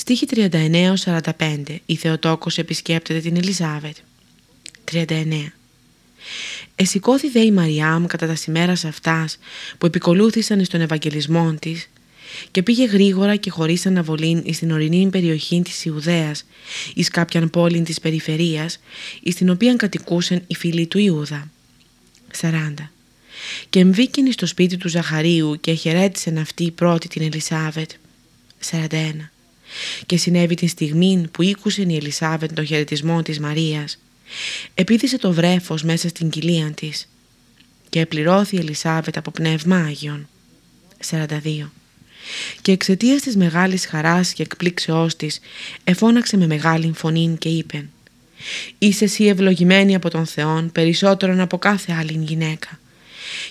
Στίχη 39-45 Η Θεοτόκος επισκέπτεται την Ελισάβετ 39 Εσηκώθη δε η Μαριάμ κατά τα σημέρας αυτάς που επικολούθησαν στον Ευαγγελισμό της και πήγε γρήγορα και χωρίς αναβολή στην ορεινή περιοχή της Ιουδαίας εις κάποιαν πόλη της περιφερείας εις την οποία κατοικούσαν οι φίλοι του Ιούδα. 40 και εμβήκαινε στο σπίτι του Ζαχαρίου και χαιρέτησε αυτή πρώτη την Ελισάβετ 41 και συνέβη την στιγμή που ήκουσε η Ελισάβετ τον χαιρετισμό της Μαρίας. Επίδησε το βρέφος μέσα στην κοιλία της και επληρώθη η Ελισάβετ από πνεύμα Άγιον. 42 και εξαιτίας της μεγάλης χαράς και εκπλήξεώς της εφώναξε με μεγάλη φωνή και είπε «Είσαι εσύ ευλογημένη από τον Θεόν περισσότερον από κάθε άλλη γυναίκα.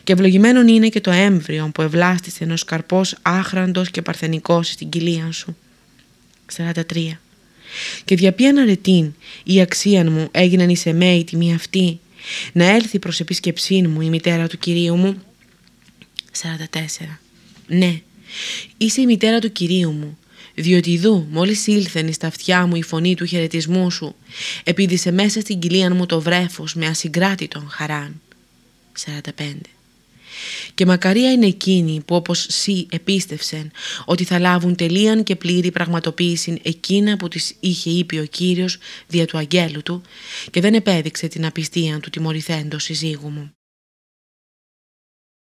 Και ευλογημένον είναι και το έμβριο που ευλάστησε ενός καρπός άχραντος και παρθενικός στην κοιλία σου». 43. Και δια ποιαν αρετήν η αξία μου έγιναν εις εμέ η τιμή αυτή να έλθει προς επίσκεψή μου η μητέρα του Κυρίου μου. 44. Ναι, είσαι η μητέρα του Κυρίου μου, διότι δού μόλις ήλθεν στα αυτιά μου η φωνή του χαιρετισμού σου, επίδησε μέσα στην κοιλία μου το βρέφος με ασυγκράτητον χαράν. 45. Και μακαρία είναι εκείνοι που όπως σύ επίστευσεν ότι θα λάβουν τελείαν και πλήρη πραγματοποίηση εκείνα που τις είχε είπε ο Κύριος δια του αγγέλου του και δεν επέδειξε την απιστία του τιμωρηθέντος συζύγου μου.